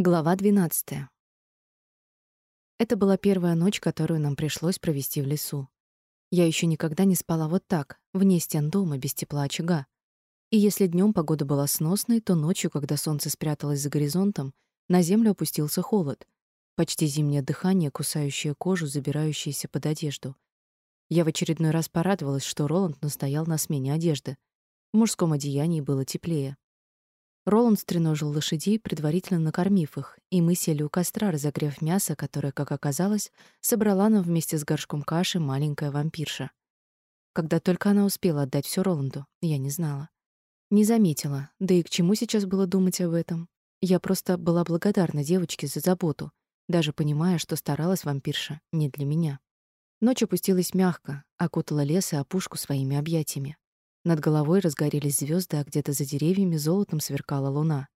Глава 12. Это была первая ночь, которую нам пришлось провести в лесу. Я еще никогда не спала вот так, вне стен дома, без тепла очага. И если днем погода была сносной, то ночью, когда солнце спряталось за горизонтом, на землю опустился холод, почти зимнее дыхание, кусающее кожу, забирающееся под одежду. Я в очередной раз порадовалась, что Роланд настоял на смене одежды. В мужском одеянии было теплее. Роланд стреножил лошадей, предварительно накормив их, и мы сели у костра, разогрев мясо, которое, как оказалось, собрала нам вместе с горшком каши маленькая вампирша. Когда только она успела отдать все Роланду, я не знала. Не заметила, да и к чему сейчас было думать об этом. Я просто была благодарна девочке за заботу, даже понимая, что старалась вампирша не для меня. Ночь опустилась мягко, окутала лес и опушку своими объятиями. Над головой разгорелись звезды, а где-то за деревьями золотом сверкала луна.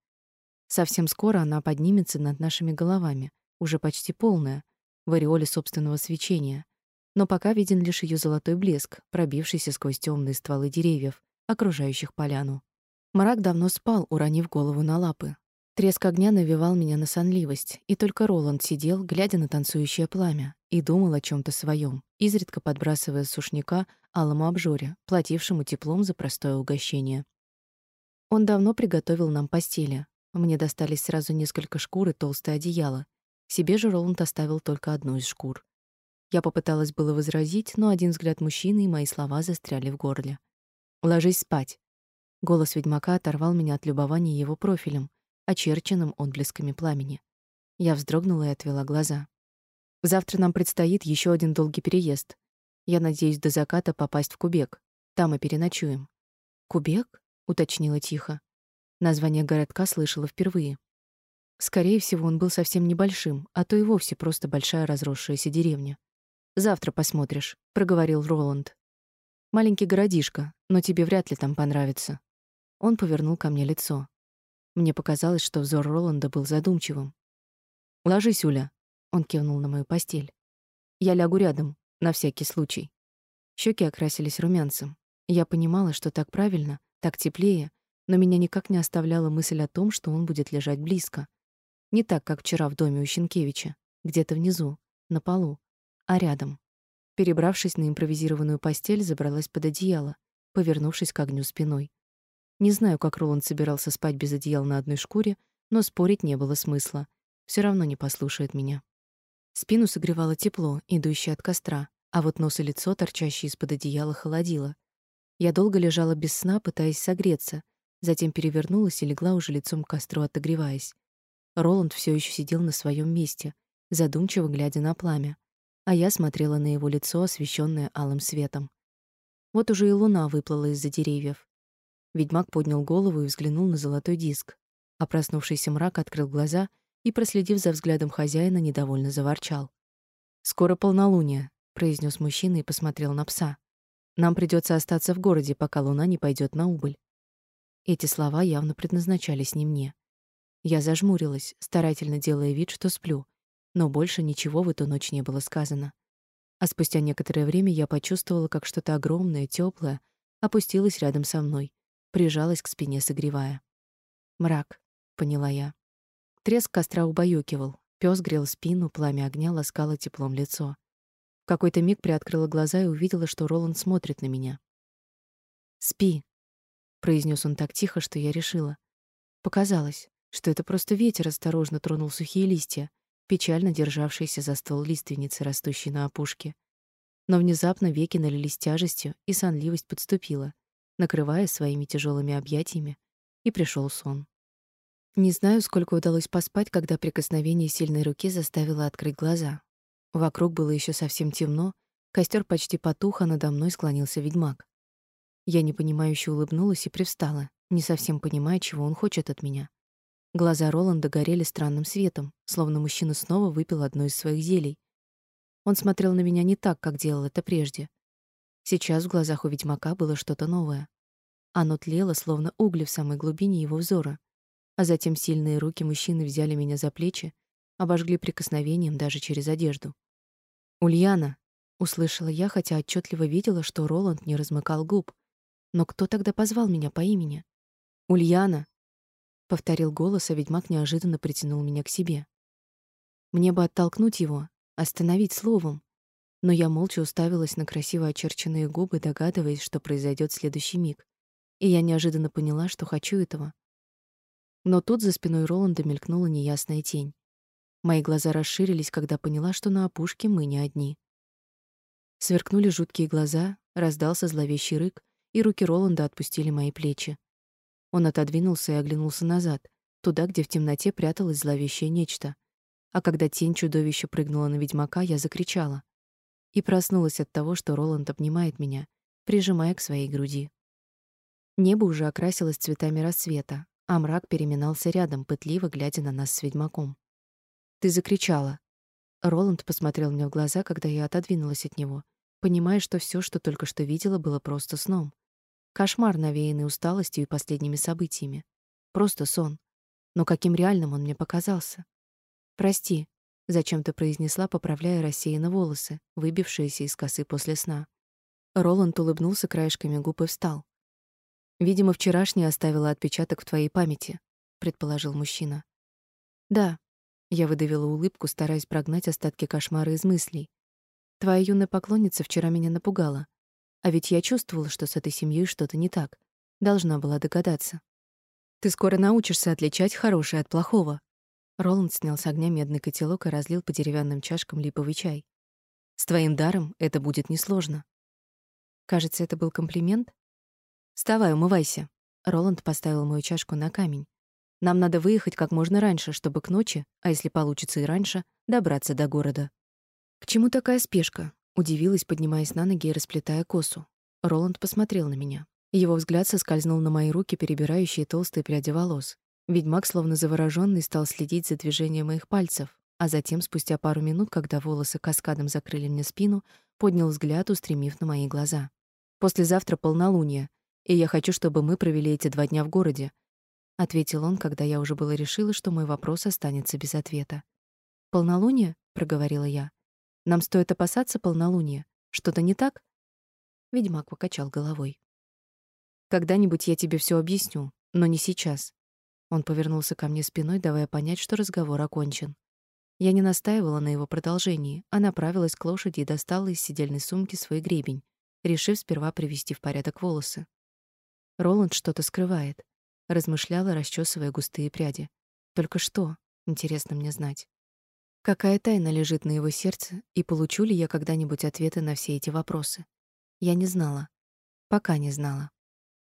Совсем скоро она поднимется над нашими головами, уже почти полная, в ореоле собственного свечения. Но пока виден лишь ее золотой блеск, пробившийся сквозь темные стволы деревьев, окружающих поляну. Мрак давно спал, уронив голову на лапы. Треск огня навевал меня на сонливость, и только Роланд сидел, глядя на танцующее пламя, и думал о чем то своем, изредка подбрасывая сушняка алому обжоре, платившему теплом за простое угощение. Он давно приготовил нам постели. Мне достались сразу несколько шкур и толстое одеяло. Себе же Роланд оставил только одну из шкур. Я попыталась было возразить, но один взгляд мужчины и мои слова застряли в горле. «Ложись спать». Голос ведьмака оторвал меня от любования его профилем, очерченным отблесками пламени. Я вздрогнула и отвела глаза. Завтра нам предстоит еще один долгий переезд. Я надеюсь до заката попасть в Кубек. Там и переночуем. Кубек? уточнила тихо. Название городка слышала впервые. Скорее всего, он был совсем небольшим, а то и вовсе просто большая разросшаяся деревня. Завтра посмотришь, проговорил Роланд. Маленький городишко, но тебе вряд ли там понравится. Он повернул ко мне лицо. Мне показалось, что взор Роланда был задумчивым. Ложись, Уля, он кивнул на мою постель. Я лягу рядом, на всякий случай. Щеки окрасились румянцем. Я понимала, что так правильно, так теплее, но меня никак не оставляла мысль о том, что он будет лежать близко. Не так, как вчера в доме у Щенкевича, где-то внизу, на полу, а рядом. Перебравшись на импровизированную постель, забралась под одеяло, повернувшись к огню спиной. Не знаю, как Роланд собирался спать без одеяла на одной шкуре, но спорить не было смысла. Все равно не послушает меня. Спину согревало тепло, идущее от костра, а вот нос и лицо, торчащие из-под одеяла, холодило. Я долго лежала без сна, пытаясь согреться, затем перевернулась и легла уже лицом к костру, отогреваясь. Роланд все еще сидел на своем месте, задумчиво глядя на пламя, а я смотрела на его лицо, освещенное алым светом. Вот уже и луна выплыла из-за деревьев. Ведьмак поднял голову и взглянул на золотой диск, а мрак открыл глаза — и, проследив за взглядом хозяина, недовольно заворчал. «Скоро полнолуние», — произнес мужчина и посмотрел на пса. «Нам придется остаться в городе, пока луна не пойдет на убыль». Эти слова явно предназначались не мне. Я зажмурилась, старательно делая вид, что сплю, но больше ничего в эту ночь не было сказано. А спустя некоторое время я почувствовала, как что-то огромное, теплое опустилось рядом со мной, прижалось к спине, согревая. «Мрак», — поняла я. Треск костра убаюкивал. Пёс грел спину, пламя огня ласкало теплом лицо. В какой-то миг приоткрыла глаза и увидела, что Роланд смотрит на меня. «Спи», — произнес он так тихо, что я решила. Показалось, что это просто ветер осторожно тронул сухие листья, печально державшиеся за ствол лиственницы, растущей на опушке. Но внезапно веки налились тяжестью, и сонливость подступила, накрывая своими тяжелыми объятиями, и пришел сон. Не знаю, сколько удалось поспать, когда прикосновение сильной руки заставило открыть глаза. Вокруг было еще совсем темно, костер почти потух, а надо мной склонился ведьмак. Я непонимающе улыбнулась и привстала, не совсем понимая, чего он хочет от меня. Глаза Роланда горели странным светом, словно мужчина снова выпил одно из своих зелий. Он смотрел на меня не так, как делал это прежде. Сейчас в глазах у ведьмака было что-то новое. Оно тлело, словно угли в самой глубине его взора — а затем сильные руки мужчины взяли меня за плечи, обожгли прикосновением даже через одежду. «Ульяна!» — услышала я, хотя отчетливо видела, что Роланд не размыкал губ. Но кто тогда позвал меня по имени? «Ульяна!» повторил голос, а ведьмак неожиданно притянул меня к себе. Мне бы оттолкнуть его, остановить словом, но я молча уставилась на красиво очерченные губы, догадываясь, что произойдет следующий миг. И я неожиданно поняла, что хочу этого. Но тут за спиной Роланда мелькнула неясная тень. Мои глаза расширились, когда поняла, что на опушке мы не одни. Сверкнули жуткие глаза, раздался зловещий рык, и руки Роланда отпустили мои плечи. Он отодвинулся и оглянулся назад, туда, где в темноте пряталось зловещее нечто. А когда тень чудовища прыгнула на ведьмака, я закричала. И проснулась от того, что Роланд обнимает меня, прижимая к своей груди. Небо уже окрасилось цветами рассвета, а мрак переминался рядом, пытливо глядя на нас с ведьмаком. «Ты закричала». Роланд посмотрел мне в глаза, когда я отодвинулась от него, понимая, что все, что только что видела, было просто сном. Кошмар, навеянный усталостью и последними событиями. Просто сон. Но каким реальным он мне показался. «Прости», — зачем-то произнесла, поправляя рассеянно волосы, выбившиеся из косы после сна. Роланд улыбнулся краешками губ и встал. «Видимо, вчерашнее оставило отпечаток в твоей памяти», — предположил мужчина. «Да», — я выдавила улыбку, стараясь прогнать остатки кошмара из мыслей. «Твоя юная поклонница вчера меня напугала. А ведь я чувствовала, что с этой семьей что-то не так. Должна была догадаться. Ты скоро научишься отличать хорошее от плохого. Роланд снял с огня медный котелок и разлил по деревянным чашкам липовый чай. С твоим даром это будет несложно. Кажется, это был комплимент. Вставай, умывайся. Роланд поставил мою чашку на камень. Нам надо выехать как можно раньше, чтобы к ночи, а если получится и раньше, добраться до города. К чему такая спешка? Удивилась, поднимаясь на ноги и расплетая косу. Роланд посмотрел на меня. Его взгляд соскользнул на мои руки, перебирающие толстые пряди волос. Ведьмак, словно заворожённый, стал следить за движением моих пальцев, а затем, спустя пару минут, когда волосы каскадом закрыли мне спину, поднял взгляд, устремив на мои глаза. «Послезавтра полнолуние, и я хочу, чтобы мы провели эти два дня в городе», — ответил он, когда я уже было решила, что мой вопрос останется без ответа. «Полнолуние?» — проговорила я. Нам стоит опасаться полнолуния. Что-то не так? Ведьмак покачал головой. Когда-нибудь я тебе все объясню, но не сейчас. Он повернулся ко мне спиной, давая понять, что разговор окончен. Я не настаивала на его продолжении, а направилась к лошади и достала из сидельной сумки свой гребень, решив сперва привести в порядок волосы. Роланд что-то скрывает, размышляла, расчесывая густые пряди. Только что, интересно мне знать. Какая тайна лежит на его сердце, и получу ли я когда-нибудь ответы на все эти вопросы? Я не знала. Пока не знала.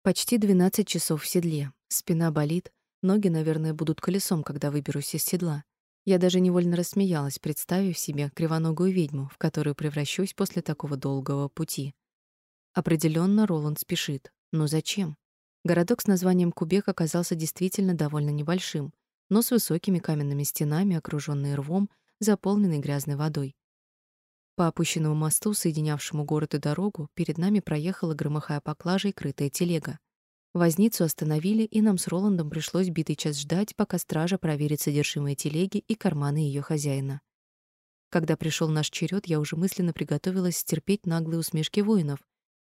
Почти 12 часов в седле. Спина болит, ноги, наверное, будут колесом, когда выберусь из седла. Я даже невольно рассмеялась, представив себе кривоногую ведьму, в которую превращусь после такого долгого пути. Определенно Роланд спешит. Но зачем? Городок с названием Кубек оказался действительно довольно небольшим, но с высокими каменными стенами, окружённый рвом, заполненный грязной водой. По опущенному мосту, соединявшему город и дорогу, перед нами проехала, громыхая поклажей, крытая телега. Возницу остановили, и нам с Роландом пришлось битый час ждать, пока стража проверит содержимое телеги и карманы ее хозяина. Когда пришел наш черед, я уже мысленно приготовилась стерпеть наглые усмешки воинов,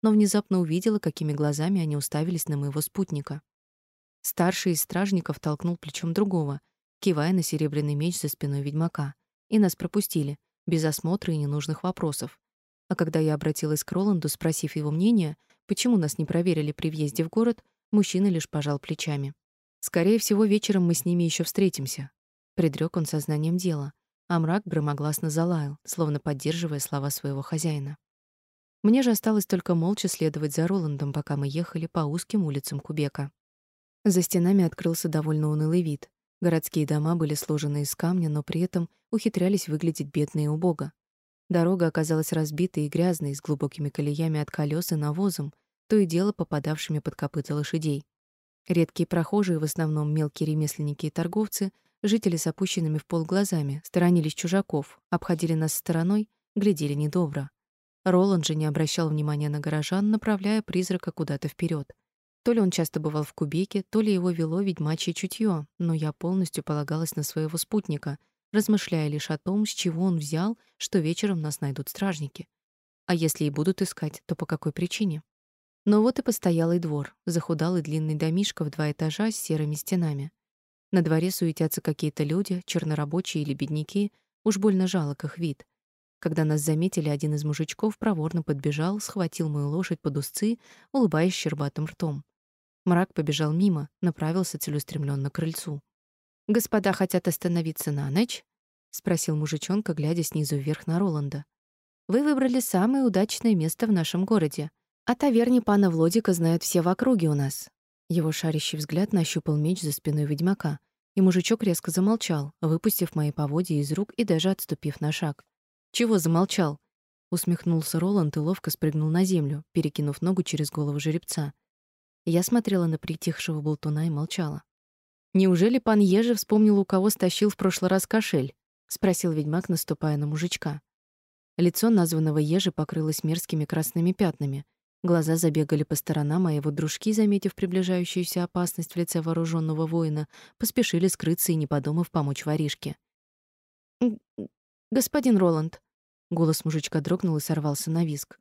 но внезапно увидела, какими глазами они уставились на моего спутника. Старший из стражников толкнул плечом другого, кивая на серебряный меч за спиной ведьмака и нас пропустили, без осмотра и ненужных вопросов. А когда я обратилась к Роланду, спросив его мнение, почему нас не проверили при въезде в город, мужчина лишь пожал плечами. «Скорее всего, вечером мы с ними еще встретимся», — предрёк он сознанием дела, а мрак громогласно залаял, словно поддерживая слова своего хозяина. Мне же осталось только молча следовать за Роландом, пока мы ехали по узким улицам Кубека. За стенами открылся довольно унылый вид. Городские дома были сложены из камня, но при этом ухитрялись выглядеть бедно и убого. Дорога оказалась разбитой и грязной, с глубокими колеями от колес и навозом, то и дело попадавшими под копыта лошадей. Редкие прохожие, в основном мелкие ремесленники и торговцы, жители с опущенными в пол глазами, сторонились чужаков, обходили нас стороной, глядели недобро. Роланд же не обращал внимания на горожан, направляя призрака куда-то вперед. То ли он часто бывал в Кубеке, то ли его вело ведьмачье чутье, но я полностью полагалась на своего спутника, размышляя лишь о том, с чего он взял, что вечером нас найдут стражники. А если и будут искать, то по какой причине? Но вот и постоялый двор, захудалый длинный домишко в два этажа с серыми стенами. На дворе суетятся какие-то люди, чернорабочие или бедняки, уж больно жалок их вид. Когда нас заметили, один из мужичков проворно подбежал, схватил мою лошадь под узцы, улыбаясь щербатым ртом. Мрак побежал мимо, направился целеустремленно к крыльцу. «Господа хотят остановиться на ночь?» — спросил мужичонка, глядя снизу вверх на Роланда. «Вы выбрали самое удачное место в нашем городе. О таверне пана Влодика знают все в округе у нас». Его шарящий взгляд нащупал меч за спиной ведьмака, и мужичок резко замолчал, выпустив мои поводья из рук и даже отступив на шаг. Чего замолчал? Усмехнулся Роланд и ловко спрыгнул на землю, перекинув ногу через голову жеребца. Я смотрела на притихшего болтуна и молчала. Неужели пан Ежи вспомнил, у кого стащил в прошлый раз кошель? спросил ведьмак, наступая на мужичка. Лицо названного Ежи покрылось мерзкими красными пятнами. Глаза забегали по сторонам, а его дружки, заметив приближающуюся опасность в лице вооруженного воина, поспешили скрыться и не подумав помочь воришке. «Господин Роланд», — голос мужичка дрогнул и сорвался на визг.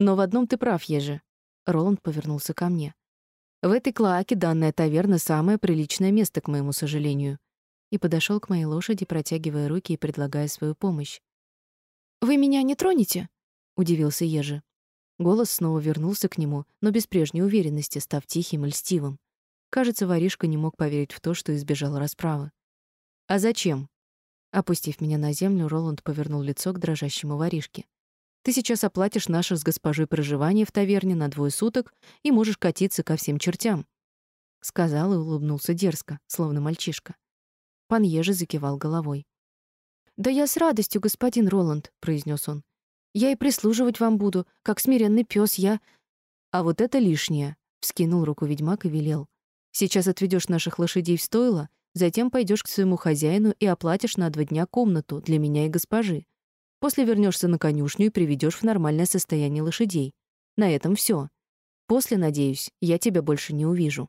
«Но в одном ты прав, Ежи». Роланд повернулся ко мне. «В этой клоаке данная таверна — самое приличное место, к моему сожалению». И подошел к моей лошади, протягивая руки и предлагая свою помощь. «Вы меня не тронете?» — удивился Ежи. Голос снова вернулся к нему, но без прежней уверенности, став тихим и льстивым. Кажется, воришка не мог поверить в то, что избежал расправы. «А зачем?» Опустив меня на землю, Роланд повернул лицо к дрожащему воришке. Ты сейчас оплатишь наше с госпожой проживание в таверне на двое суток и можешь катиться ко всем чертям, сказал и улыбнулся дерзко, словно мальчишка. Пан Ежи закивал головой. Да я с радостью, господин Роланд, произнес он. Я и прислуживать вам буду, как смиренный пес я. А вот это лишнее, вскинул руку ведьмак и велел. Сейчас отведешь наших лошадей в стойло Затем пойдешь к своему хозяину и оплатишь на два дня комнату для меня и госпожи. После вернешься на конюшню и приведешь в нормальное состояние лошадей. На этом все. После, надеюсь, я тебя больше не увижу.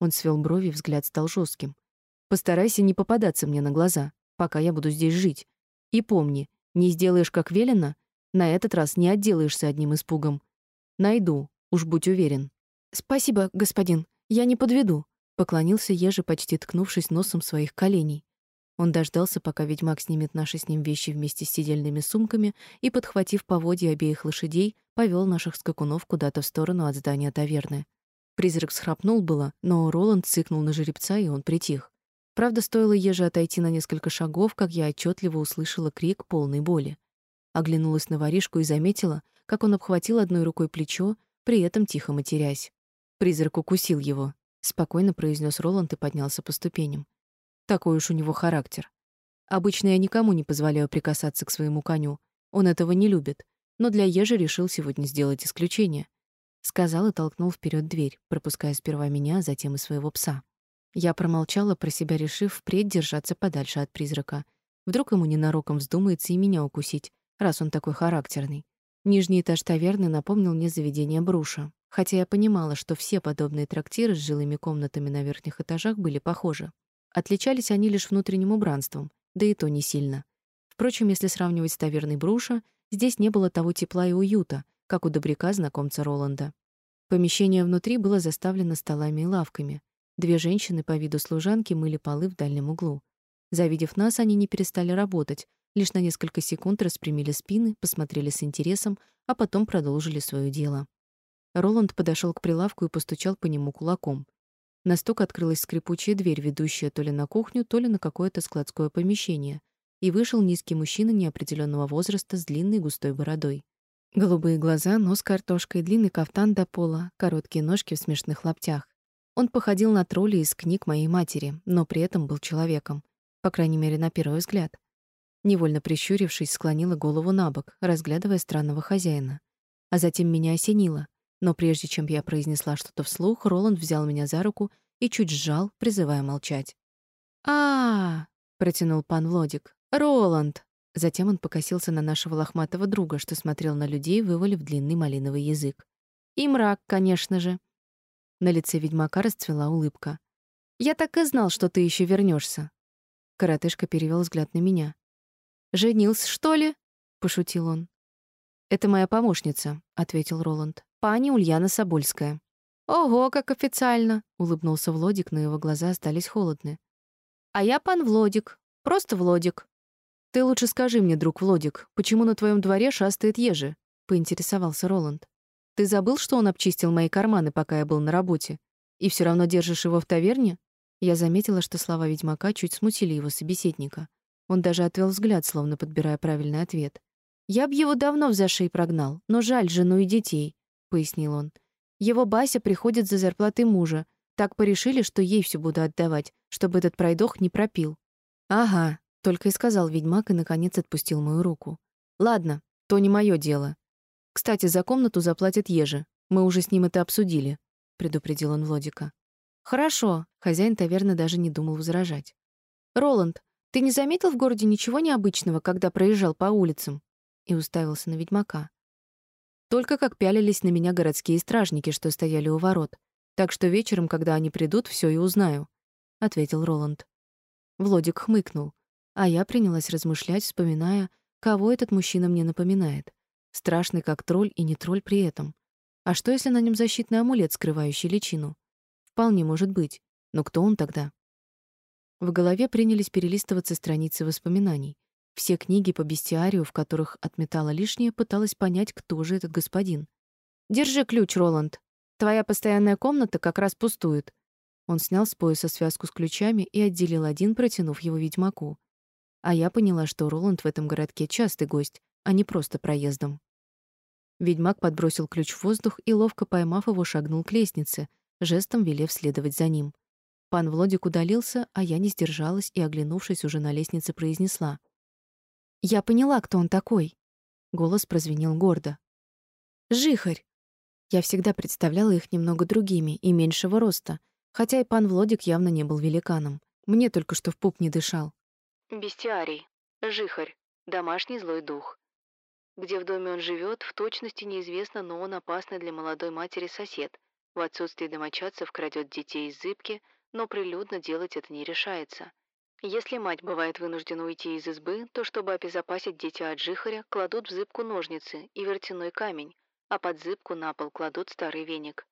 Он свел брови, взгляд стал жестким. Постарайся не попадаться мне на глаза, пока я буду здесь жить. И помни, не сделаешь как велено, на этот раз не отделаешься одним испугом. Найду, уж будь уверен. Спасибо, господин. Я не подведу, Поклонился Ежи, почти ткнувшись носом своих коленей. Он дождался, пока ведьмак снимет наши с ним вещи вместе с сидельными сумками и, подхватив поводья обеих лошадей, повел наших скакунов куда-то в сторону от здания таверны. Призрак схрапнул было, но Роланд цыкнул на жеребца, и он притих. Правда, стоило Еже отойти на несколько шагов, как я отчетливо услышала крик полной боли. Оглянулась на воришку и заметила, как он обхватил одной рукой плечо, при этом тихо матерясь. Призрак укусил его, спокойно произнес Роланд и поднялся по ступеням. Такой уж у него характер. Обычно я никому не позволяю прикасаться к своему коню. Он этого не любит, но для Ежи решил сегодня сделать исключение. Сказал и толкнул вперед дверь, пропуская сперва меня, а затем и своего пса. Я промолчала, про себя решив впредь держаться подальше от призрака. Вдруг ему ненароком вздумается и меня укусить, раз он такой характерный. Нижний этаж таверны напомнил мне заведение Бруша, хотя я понимала, что все подобные трактиры с жилыми комнатами на верхних этажах были похожи. Отличались они лишь внутренним убранством, да и то не сильно. Впрочем, если сравнивать с таверной Бруша, здесь не было того тепла и уюта, как у добряка знакомца Роланда. Помещение внутри было заставлено столами и лавками. Две женщины по виду служанки мыли полы в дальнем углу. Завидев нас, они не перестали работать, лишь на несколько секунд распрямили спины, посмотрели с интересом, а потом продолжили свое дело. Роланд подошел к прилавку и постучал по нему кулаком. На стук открылась скрипучая дверь, ведущая то ли на кухню, то ли на какое-то складское помещение, и вышел низкий мужчина неопределенного возраста с длинной густой бородой. Голубые глаза, нос картошкой, длинный кафтан до пола, короткие ножки в смешных лаптях. Он походил на тролля из книг моей матери, но при этом был человеком, по крайней мере, на первый взгляд. Невольно прищурившись, склонила голову набок, разглядывая странного хозяина. А затем меня осенило. Но прежде чем я произнесла что-то вслух, Роланд взял меня за руку и чуть сжал, призывая молчать. а, -а, -а протянул пан Владик. «Роланд!» Затем он покосился на нашего лохматого друга, что смотрел на людей, вывалив длинный малиновый язык. «И мрак, конечно же». На лице ведьмака расцвела улыбка. «Я так и знал, что ты еще вернешься. Коротышка перевел взгляд на меня. «Женился, что ли?» — пошутил он. «Это моя помощница», — ответил Роланд пани Ульяна Собольская. Ого, как официально, улыбнулся Владик, но его глаза остались холодны. А я пан Владик, просто Владик. Ты лучше скажи мне, друг Владик, почему на твоем дворе шастает ежи? поинтересовался Роланд. Ты забыл, что он обчистил мои карманы, пока я был на работе, и все равно держишь его в таверне? Я заметила, что слова ведьмака чуть смутили его собеседника. Он даже отвел взгляд, словно подбирая правильный ответ. Я б его давно в зашей прогнал, но жаль жену и детей, пояснил он. Его Бася приходит за зарплатой мужа. Так порешили, что ей все буду отдавать, чтобы этот пройдох не пропил. Ага, только и сказал ведьмак и, наконец, отпустил мою руку. «Ладно, то не мое дело. Кстати, за комнату заплатят Ежи. Мы уже с ним это обсудили», — предупредил он Владика. «Хорошо», — хозяин таверны даже не думал возражать. «Роланд, ты не заметил в городе ничего необычного, когда проезжал по улицам?» И уставился на ведьмака. Только как пялились на меня городские стражники, что стояли у ворот. Так что вечером, когда они придут, все и узнаю», — ответил Роланд. Владик хмыкнул. А я принялась размышлять, вспоминая, кого этот мужчина мне напоминает. Страшный как тролль и не тролль при этом. А что, если на нем защитный амулет, скрывающий личину? Вполне может быть. Но кто он тогда? В голове принялись перелистываться страницы воспоминаний. Все книги по бестиарию, в которых отметала лишнее, пыталась понять, кто же этот господин. «Держи ключ, Роланд. Твоя постоянная комната как раз пустует». Он снял с пояса связку с ключами и отделил один, протянув его ведьмаку. А я поняла, что Роланд в этом городке частый гость, а не просто проездом. Ведьмак подбросил ключ в воздух и, ловко поймав его, шагнул к лестнице, жестом велев следовать за ним. Пан Владик удалился, а я не сдержалась и, оглянувшись уже на лестнице, произнесла. «Я поняла, кто он такой». Голос прозвенел гордо. «Жихарь!» Я всегда представляла их немного другими и меньшего роста, хотя и пан Владик явно не был великаном. Мне только что в пуп не дышал. Бестиарий. Жихарь. Домашний злой дух. Где в доме он живет, в точности неизвестно, но он опасный для молодой матери сосед. В отсутствии домочадцев крадет детей из зыбки, но прилюдно делать это не решается. Если мать бывает вынуждена уйти из избы, то чтобы обезопасить дитя от жихаря, кладут в зыбку ножницы и вертяной камень, а под зыбку на пол кладут старый веник.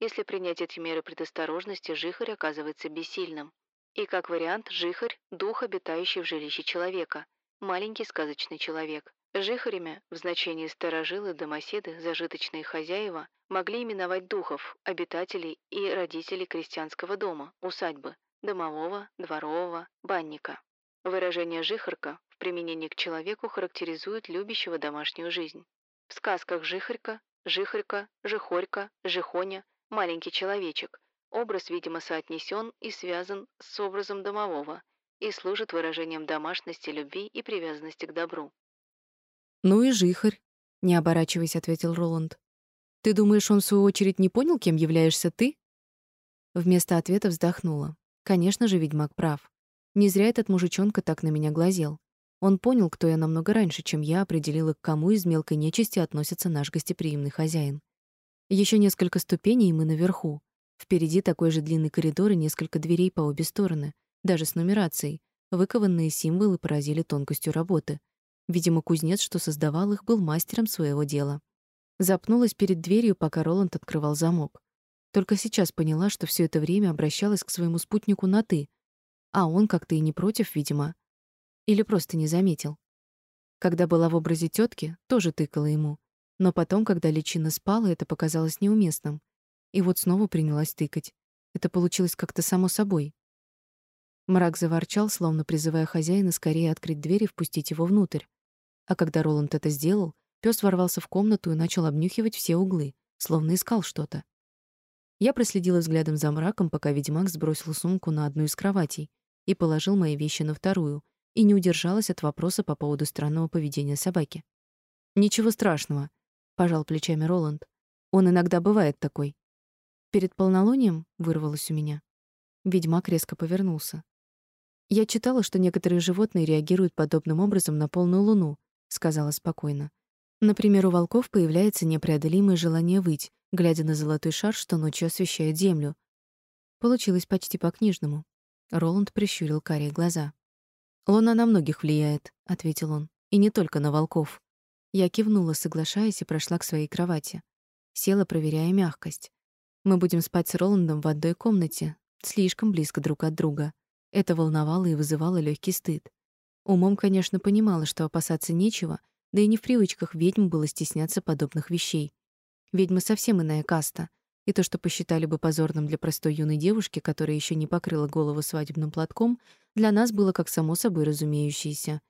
Если принять эти меры предосторожности, жихарь оказывается бессильным. И как вариант, жихарь – дух, обитающий в жилище человека, маленький сказочный человек. Жихарями, в значении старожилы, домоседы, зажиточные хозяева, могли именовать духов, обитателей и родителей крестьянского дома, усадьбы, домового, дворового, банника. Выражение «жихарка» в применении к человеку характеризует любящего домашнюю жизнь. В сказках «жихарька», «жихарька», «жихорька», «жихоня» – маленький человечек, Образ, видимо, соотнесен и связан с образом домового и служит выражением домашности, любви и привязанности к добру. «Ну и жихарь», — не оборачиваясь, ответил Роланд. «Ты думаешь, он в свою очередь не понял, кем являешься ты?» Вместо ответа вздохнула. Конечно же, ведьмак прав. Не зря этот мужичонка так на меня глазел. Он понял, кто я намного раньше, чем я определила, к кому из мелкой нечисти относится наш гостеприимный хозяин. Еще несколько ступеней, и мы наверху. Впереди такой же длинный коридор и несколько дверей по обе стороны, даже с нумерацией. Выкованные символы поразили тонкостью работы. Видимо, кузнец, что создавал их, был мастером своего дела. Запнулась перед дверью, пока Роланд открывал замок. Только сейчас поняла, что все это время обращалась к своему спутнику на «ты», а он как-то и не против, видимо. Или просто не заметил. Когда была в образе тетки, тоже тыкала ему. Но потом, когда личина спала, это показалось неуместным. И вот снова принялась тыкать. Это получилось как-то само собой. Мрак заворчал, словно призывая хозяина скорее открыть дверь и впустить его внутрь. А когда Роланд это сделал, пес ворвался в комнату и начал обнюхивать все углы, словно искал что-то. Я проследила взглядом за мраком, пока ведьмак сбросил сумку на одну из кроватей и положил мои вещи на вторую, и не удержалась от вопроса по поводу странного поведения собаки. «Ничего страшного», — пожал плечами Роланд. «Он иногда бывает такой. Перед полнолунием вырвалось у меня. Ведьмак резко повернулся. Я читала, что некоторые животные реагируют подобным образом на полную луну, сказала спокойно. Например, у волков появляется непреодолимое желание выть, глядя на золотой шар, что ночью освещает землю. Получилось почти по-книжному. Роланд прищурил карие глаза. «Луна на многих влияет», — ответил он, — «и не только на волков». Я кивнула, соглашаясь, и прошла к своей кровати. Села, проверяя мягкость. Мы будем спать с Роландом в одной комнате, слишком близко друг от друга. Это волновало и вызывало легкий стыд. Умом, конечно, понимала, что опасаться нечего, да и не в привычках ведьм было стесняться подобных вещей. Ведьмы совсем иная каста, и то, что посчитали бы позорным для простой юной девушки, которая еще не покрыла голову свадебным платком, для нас было как само собой разумеющееся.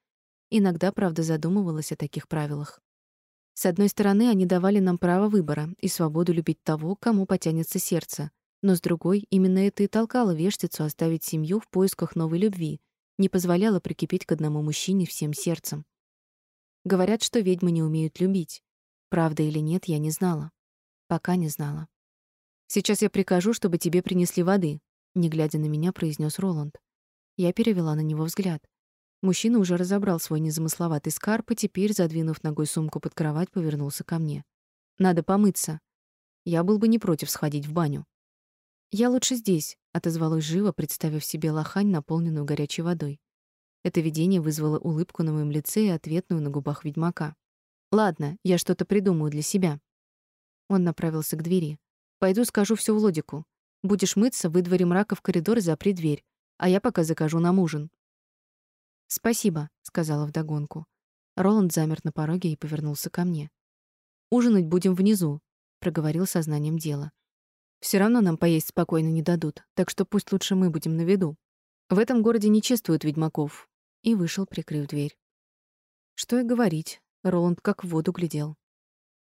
Иногда, правда, задумывалась о таких правилах. С одной стороны, они давали нам право выбора и свободу любить того, кому потянется сердце. Но с другой, именно это и толкало вештицу оставить семью в поисках новой любви, не позволяло прикипеть к одному мужчине всем сердцем. Говорят, что ведьмы не умеют любить. Правда или нет, я не знала. Пока не знала. Сейчас я прикажу, чтобы тебе принесли воды, не глядя на меня, произнес Роланд. Я перевела на него взгляд. Мужчина уже разобрал свой незамысловатый скарб и теперь, задвинув ногой сумку под кровать, повернулся ко мне. Надо помыться. Я был бы не против сходить в баню. Я лучше здесь, отозвалась живо, представив себе лохань, наполненную горячей водой. Это видение вызвало улыбку на моем лице и ответную на губах ведьмака. Ладно, я что-то придумаю для себя. Он направился к двери. Пойду скажу все Владику. Будешь мыться, выдвори мрака в коридор и запри дверь, а я пока закажу нам ужин. «Спасибо», — сказала вдогонку. Роланд замер на пороге и повернулся ко мне. «Ужинать будем внизу», — проговорил сознанием дела. Все равно нам поесть спокойно не дадут, так что пусть лучше мы будем на виду. В этом городе не чествуют ведьмаков». И вышел, прикрыв дверь. Что и говорить, Роланд как в воду глядел.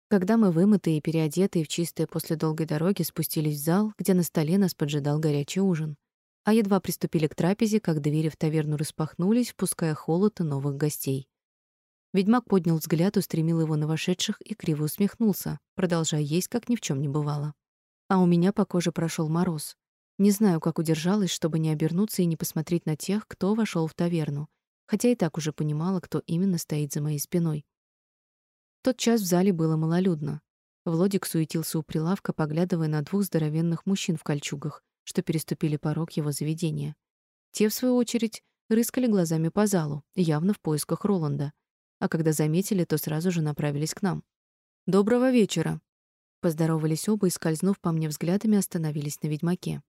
Когда мы вымытые и переодетые в чистое после долгой дороги спустились в зал, где на столе нас поджидал горячий ужин а едва приступили к трапезе, как двери в таверну распахнулись, впуская холод и новых гостей. Ведьмак поднял взгляд, устремил его на вошедших и криво усмехнулся, продолжая есть, как ни в чем не бывало. А у меня по коже прошел мороз. Не знаю, как удержалась, чтобы не обернуться и не посмотреть на тех, кто вошел в таверну, хотя и так уже понимала, кто именно стоит за моей спиной. Тот час в зале было малолюдно. Владик суетился у прилавка, поглядывая на двух здоровенных мужчин в кольчугах, что переступили порог его заведения. Те, в свою очередь, рыскали глазами по залу, явно в поисках Роланда, а когда заметили, то сразу же направились к нам. «Доброго вечера!» Поздоровались оба и, скользнув по мне взглядами, остановились на ведьмаке.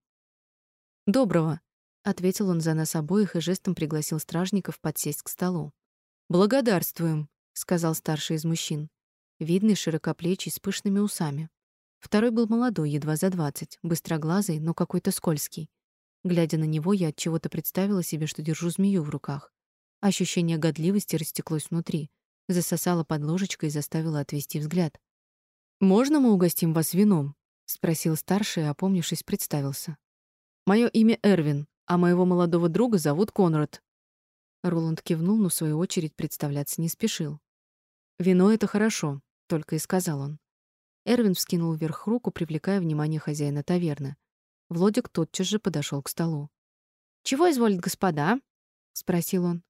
«Доброго!» — ответил он за нас обоих и жестом пригласил стражников подсесть к столу. «Благодарствуем!» — сказал старший из мужчин. Видный, широкоплечий, с пышными усами. Второй был молодой, едва за двадцать, быстроглазый, но какой-то скользкий. Глядя на него, я от чего-то представила себе, что держу змею в руках. Ощущение годливости растеклось внутри, засосало под ложечкой и заставило отвести взгляд. «Можно мы угостим вас вином?» — спросил старший, опомнившись, представился. «Мое имя Эрвин, а моего молодого друга зовут Конрад». Роланд кивнул, но в свою очередь представляться не спешил. «Вино — это хорошо», — только и сказал он. Эрвин вскинул вверх руку, привлекая внимание хозяина таверны. Владик тотчас же подошел к столу. «Чего изволят господа?» — спросил он.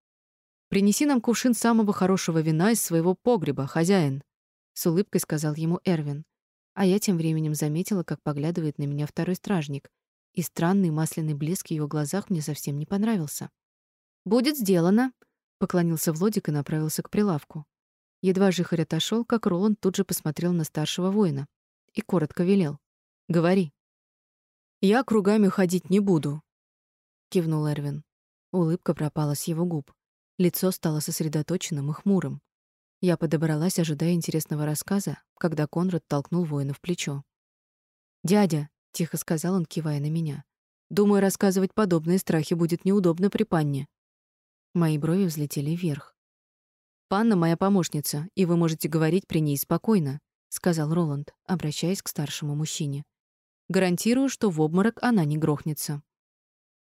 «Принеси нам кувшин самого хорошего вина из своего погреба, хозяин», — с улыбкой сказал ему Эрвин. А я тем временем заметила, как поглядывает на меня второй стражник, и странный масляный блеск в его глазах мне совсем не понравился. «Будет сделано», — поклонился Владик и направился к прилавку. Едва жихарь отошел, как Роланд тут же посмотрел на старшего воина и коротко велел: "Говори". "Я кругами ходить не буду", кивнул Эрвин. Улыбка пропала с его губ. Лицо стало сосредоточенным и хмурым. Я подобралась, ожидая интересного рассказа, когда Конрад толкнул воина в плечо. "Дядя", тихо сказал он, кивая на меня. "Думаю, рассказывать подобные страхи будет неудобно при панне". Мои брови взлетели вверх. «Панна моя помощница, и вы можете говорить при ней спокойно», — сказал Роланд, обращаясь к старшему мужчине. «Гарантирую, что в обморок она не грохнется».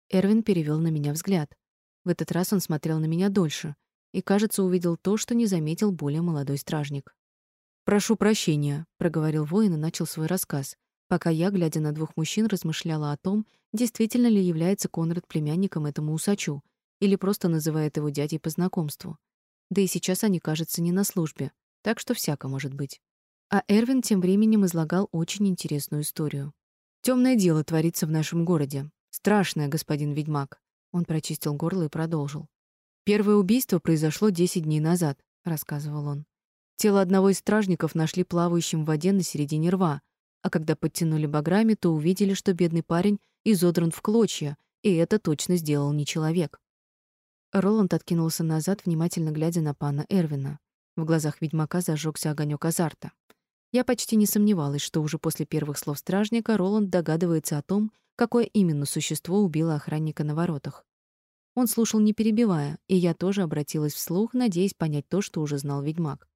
Эрвин перевел на меня взгляд. В этот раз он смотрел на меня дольше и, кажется, увидел то, что не заметил более молодой стражник. «Прошу прощения», — проговорил воин и начал свой рассказ, пока я, глядя на двух мужчин, размышляла о том, действительно ли является Конрад племянником этому усачу или просто называет его дядей по знакомству. Да и сейчас они, кажется, не на службе, так что всяко может быть. А Эрвин тем временем излагал очень интересную историю. Темное дело творится в нашем городе. Страшное, господин ведьмак. Он прочистил горло и продолжил. Первое убийство произошло 10 дней назад, рассказывал он. Тело одного из стражников нашли плавающим в воде на середине рва, а когда подтянули баграми, то увидели, что бедный парень изодран в клочья, и это точно сделал не человек. Роланд откинулся назад, внимательно глядя на пана Эрвина. В глазах ведьмака зажегся огонек азарта. Я почти не сомневалась, что уже после первых слов стражника Роланд догадывается о том, какое именно существо убило охранника на воротах. Он слушал, не перебивая, и я тоже обратилась вслух, надеясь понять то, что уже знал ведьмак.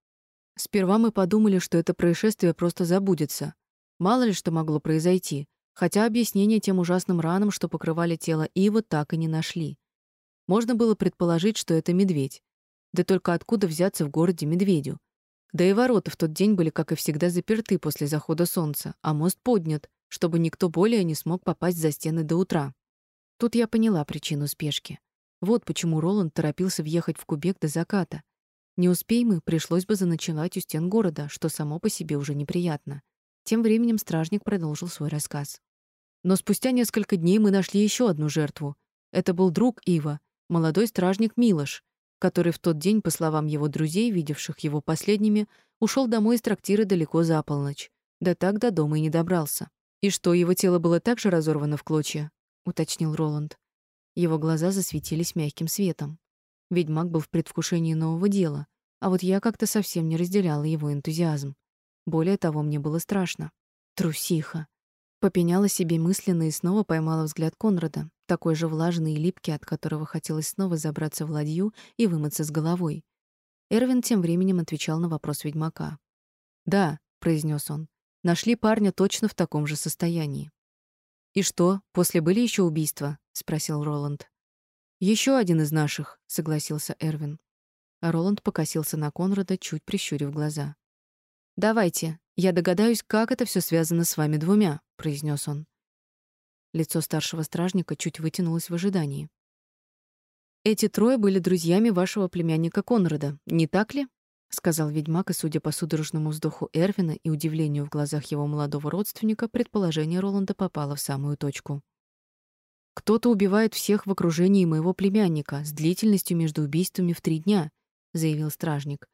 Сперва мы подумали, что это происшествие просто забудется. Мало ли что могло произойти, хотя объяснение тем ужасным ранам, что покрывали тело Ива, так и не нашли. Можно было предположить, что это медведь. Да только откуда взяться в городе медведю? Да и ворота в тот день были, как и всегда, заперты после захода солнца, а мост поднят, чтобы никто более не смог попасть за стены до утра. Тут я поняла причину спешки. Вот почему Роланд торопился въехать в Кубек до заката. Не успей мы, пришлось бы заночевать у стен города, что само по себе уже неприятно. Тем временем стражник продолжил свой рассказ. Но спустя несколько дней мы нашли еще одну жертву. Это был друг Ива, молодой стражник Милош, который в тот день, по словам его друзей, видевших его последними, ушел домой из трактира далеко за полночь. Да так до дома и не добрался. И что, его тело было также разорвано в клочья? уточнил Роланд. Его глаза засветились мягким светом. Ведьмак был в предвкушении нового дела, а вот я как-то совсем не разделяла его энтузиазм. Более того, мне было страшно. Трусиха. Попеняла себе мысленно и снова поймала взгляд Конрада, такой же влажный и липкий, от которого хотелось снова забраться в ладью и вымыться с головой. Эрвин тем временем отвечал на вопрос ведьмака. "Да", произнес он. "Нашли парня точно в таком же состоянии". "И что, после были еще убийства?" спросил Роланд. Еще один из наших", согласился Эрвин. А Роланд покосился на Конрада, чуть прищурив глаза. "Давайте, я догадаюсь, как это все связано с вами двумя", произнес он. Лицо старшего стражника чуть вытянулось в ожидании. Эти трое были друзьями вашего племянника Конрада, не так ли? сказал ведьмак, и судя по судорожному вздоху Эрвина и удивлению в глазах его молодого родственника, предположение Роланда попало в самую точку. Кто-то убивает всех в окружении моего племянника с длительностью между убийствами в три дня, заявил стражник.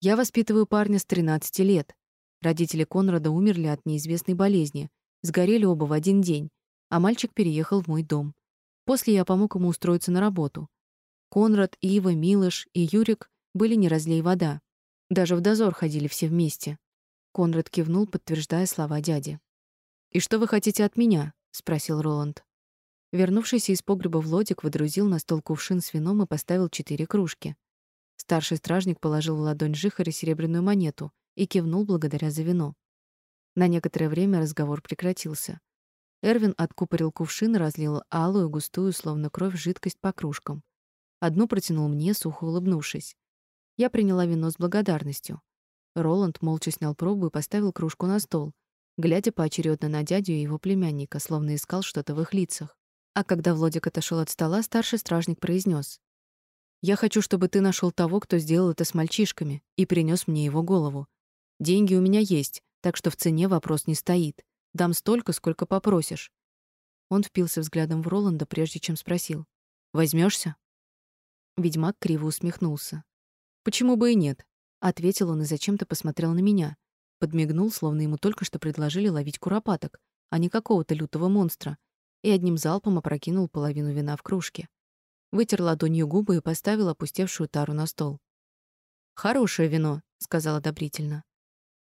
Я воспитываю парня с 13 лет. Родители Конрада умерли от неизвестной болезни, сгорели оба в один день а мальчик переехал в мой дом. После я помог ему устроиться на работу. Конрад, Ива, Милош и Юрик были не разлей вода. Даже в дозор ходили все вместе. Конрад кивнул, подтверждая слова дяди. «И что вы хотите от меня?» — спросил Роланд. Вернувшийся из погреба Влодик выдрузил на стол кувшин с вином и поставил четыре кружки. Старший стражник положил в ладонь Жихаря серебряную монету и кивнул благодаря за вино. На некоторое время разговор прекратился. Эрвин откупорил кувшин и разлил алую, густую, словно кровь, жидкость по кружкам. Одну протянул мне, сухо улыбнувшись. Я приняла вино с благодарностью. Роланд молча снял пробу и поставил кружку на стол, глядя поочередно на дядю и его племянника, словно искал что-то в их лицах. А когда Владик отошел от стола, старший стражник произнес: "Я хочу, чтобы ты нашел того, кто сделал это с мальчишками, и принес мне его голову. Деньги у меня есть, так что в цене вопрос не стоит. Дам столько, сколько попросишь. Он впился взглядом в Роланда, прежде чем спросил: Возьмешься? Ведьмак криво усмехнулся. Почему бы и нет? ответил он и зачем-то посмотрел на меня, подмигнул, словно ему только что предложили ловить куропаток, а не какого-то лютого монстра, и одним залпом опрокинул половину вина в кружке. Вытер ладонью губы и поставил опустевшую тару на стол. Хорошее вино, сказал одобрительно.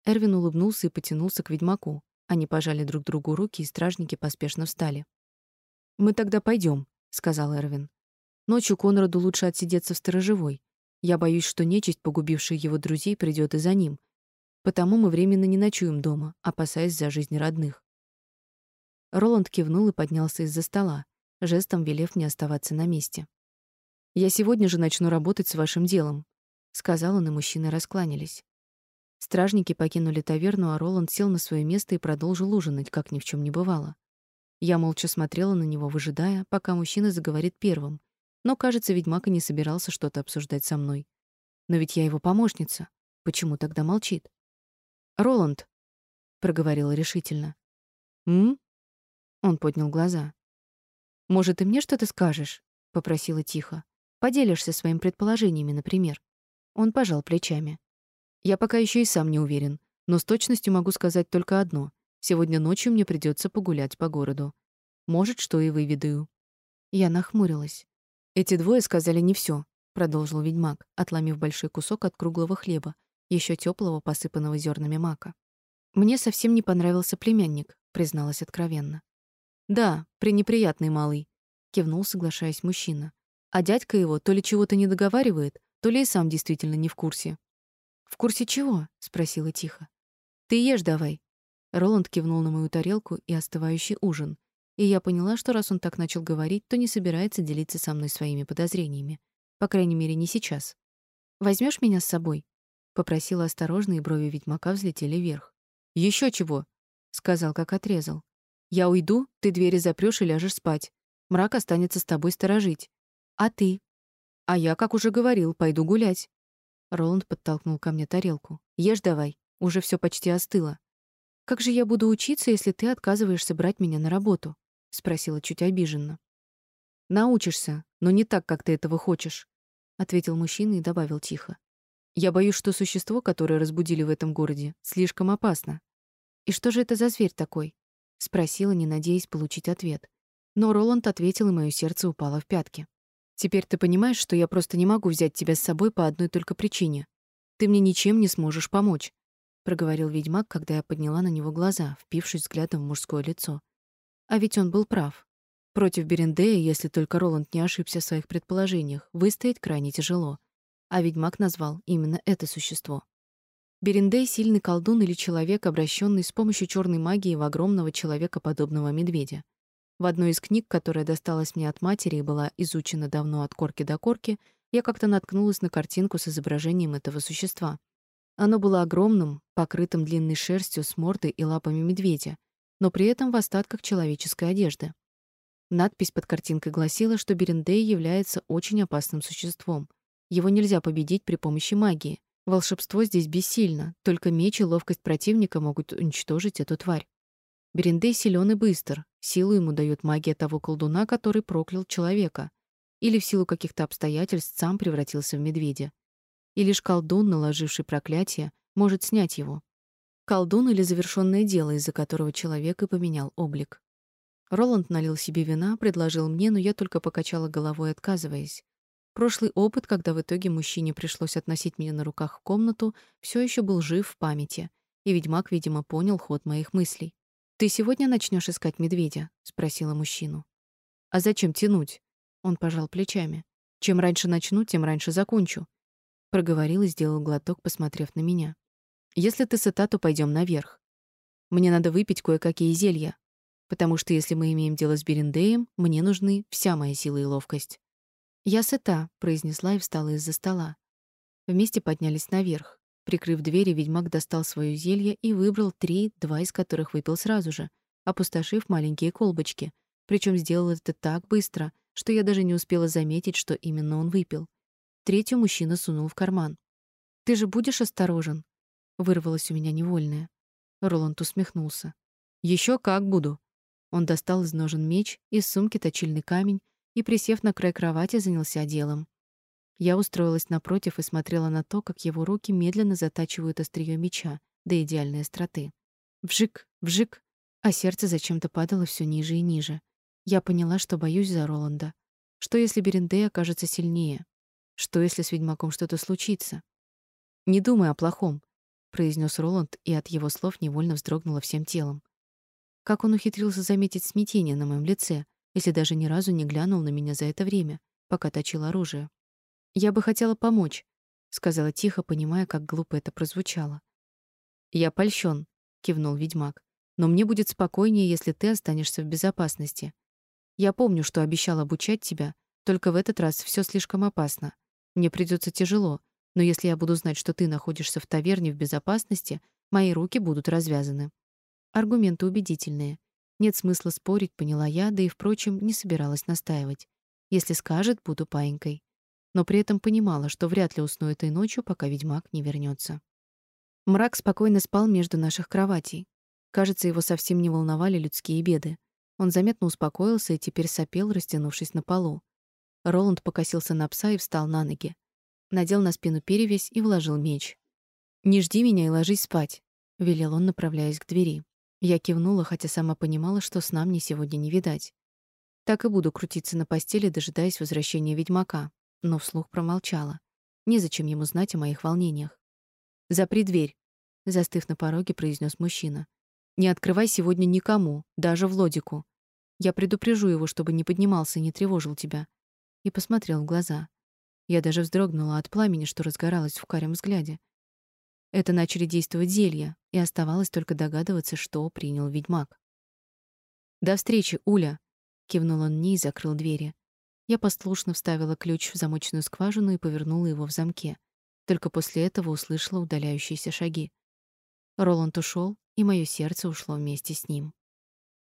Эрвин улыбнулся и потянулся к ведьмаку. Они пожали друг другу руки, и стражники поспешно встали. «Мы тогда пойдем, сказал Эрвин. «Ночью Конраду лучше отсидеться в сторожевой. Я боюсь, что нечисть, погубившая его друзей, придет и за ним. Потому мы временно не ночуем дома, опасаясь за жизнь родных». Роланд кивнул и поднялся из-за стола, жестом велев мне оставаться на месте. «Я сегодня же начну работать с вашим делом», — сказал он, и мужчины раскланялись. Стражники покинули таверну, а Роланд сел на свое место и продолжил ужинать, как ни в чем не бывало. Я молча смотрела на него, выжидая, пока мужчина заговорит первым. Но, кажется, ведьмак и не собирался что-то обсуждать со мной. Но ведь я его помощница. Почему тогда молчит? «Роланд», — проговорила решительно. «М?» Он поднял глаза. «Может, и мне что-то скажешь?» — попросила тихо. «Поделишься своими предположениями, например». Он пожал плечами. Я пока еще и сам не уверен, но с точностью могу сказать только одно. Сегодня ночью мне придется погулять по городу. Может, что и выведаю. Я нахмурилась. Эти двое сказали не все, продолжил ведьмак, отломив большой кусок от круглого хлеба, еще теплого, посыпанного зернами мака. Мне совсем не понравился племянник, призналась откровенно. Да, пренеприятный малый, кивнул, соглашаясь мужчина. А дядька его то ли чего-то не договаривает, то ли и сам действительно не в курсе. В курсе чего? спросила тихо. Ты ешь давай. Роланд кивнул на мою тарелку и остывающий ужин, и я поняла, что раз он так начал говорить, то не собирается делиться со мной своими подозрениями. По крайней мере, не сейчас. Возьмешь меня с собой?» — попросила осторожно, и брови ведьмака взлетели вверх. Еще чего?» — сказал, как отрезал. «Я уйду, ты двери запрёшь и ляжешь спать. Мрак останется с тобой сторожить. А ты?» «А я, как уже говорил, пойду гулять». Роланд подтолкнул ко мне тарелку. «Ешь давай, уже все почти остыло». «Как же я буду учиться, если ты отказываешься брать меня на работу?» спросила чуть обиженно. Научишься, но не так, как ты этого хочешь, ответил мужчина и добавил тихо. Я боюсь, что существо, которое разбудили в этом городе, слишком опасно. И что же это за зверь такой? спросила, не надеясь получить ответ. Но Роланд ответил, и мое сердце упало в пятки. Теперь ты понимаешь, что я просто не могу взять тебя с собой по одной только причине. Ты мне ничем не сможешь помочь, проговорил ведьмак, когда я подняла на него глаза, впившись взглядом в мужское лицо. А ведь он был прав. Против Берендея, если только Роланд не ошибся в своих предположениях, выстоять крайне тяжело. А ведьмак назвал именно это существо. Берендей — сильный колдун или человек, обращенный с помощью черной магии в огромного человекоподобного медведя. В одной из книг, которая досталась мне от матери и была изучена давно от корки до корки, я как-то наткнулась на картинку с изображением этого существа. Оно было огромным, покрытым длинной шерстью с мордой и лапами медведя, но при этом в остатках человеческой одежды. Надпись под картинкой гласила, что Берендей является очень опасным существом. Его нельзя победить при помощи магии. Волшебство здесь бессильно, только меч и ловкость противника могут уничтожить эту тварь. Берендей силен и быстр, силу ему дает магия того колдуна, который проклял человека, или в силу каких-то обстоятельств сам превратился в медведя. И лишь колдун, наложивший проклятие, может снять его колдун или завершенное дело, из-за которого человек и поменял облик. Роланд налил себе вина, предложил мне, но я только покачала головой, отказываясь. Прошлый опыт, когда в итоге мужчине пришлось относить меня на руках в комнату, все еще был жив в памяти, и ведьмак, видимо, понял ход моих мыслей. «Ты сегодня начнешь искать медведя?» — спросила мужчину. «А зачем тянуть?» Он пожал плечами. «Чем раньше начну, тем раньше закончу». Проговорил и сделал глоток, посмотрев на меня. Если ты сыта, то пойдем наверх. Мне надо выпить кое-какие зелья, потому что если мы имеем дело с Берендеем, мне нужны вся моя сила и ловкость. Я сыта, произнесла и встала из-за стола. Вместе поднялись наверх. Прикрыв двери, ведьмак достал свое зелье и выбрал три, два из которых выпил сразу же, опустошив маленькие колбочки. Причем сделал это так быстро, что я даже не успела заметить, что именно он выпил. Третью мужчина сунул в карман. Ты же будешь осторожен, Вырвалось у меня невольное. Роланд усмехнулся. Еще как буду. Он достал из ножен меч, из сумки точильный камень и, присев на край кровати, занялся делом. Я устроилась напротив и смотрела на то, как его руки медленно затачивают острие меча до идеальной остроты. Вжик, вжик, а сердце зачем-то падало все ниже и ниже. Я поняла, что боюсь за Роланда. Что если Берендей окажется сильнее? Что если с ведьмаком что-то случится? Не думай о плохом произнес Роланд, и от его слов невольно вздрогнула всем телом. Как он ухитрился заметить смятение на моем лице, если даже ни разу не глянул на меня за это время, пока точил оружие? Я бы хотела помочь, сказала тихо, понимая, как глупо это прозвучало. Я польщен, кивнул ведьмак. Но мне будет спокойнее, если ты останешься в безопасности. Я помню, что обещал обучать тебя, только в этот раз все слишком опасно. Мне придется тяжело, но если я буду знать, что ты находишься в таверне в безопасности, мои руки будут развязаны. Аргументы убедительные. Нет смысла спорить, поняла я, да и, впрочем, не собиралась настаивать. Если скажет, буду паинькой. Но при этом понимала, что вряд ли усну этой ночью, пока ведьмак не вернется. Мрак спокойно спал между наших кроватей. Кажется, его совсем не волновали людские беды. Он заметно успокоился и теперь сопел, растянувшись на полу. Роланд покосился на пса и встал на ноги надел на спину перевязь и вложил меч. «Не жди меня и ложись спать», — велел он, направляясь к двери. Я кивнула, хотя сама понимала, что сна мне сегодня не видать. Так и буду крутиться на постели, дожидаясь возвращения ведьмака, но вслух промолчала. Незачем ему знать о моих волнениях. «Запри дверь», — застыв на пороге, произнес мужчина. «Не открывай сегодня никому, даже Владику. Я предупрежу его, чтобы не поднимался и не тревожил тебя». И посмотрел в глаза. Я даже вздрогнула от пламени, что разгоралось в карем взгляде. Это начали действовать зелья, и оставалось только догадываться, что принял ведьмак. «До встречи, Уля!» — кивнул он мне и закрыл двери. Я послушно вставила ключ в замочную скважину и повернула его в замке. Только после этого услышала удаляющиеся шаги. Роланд ушел, и мое сердце ушло вместе с ним.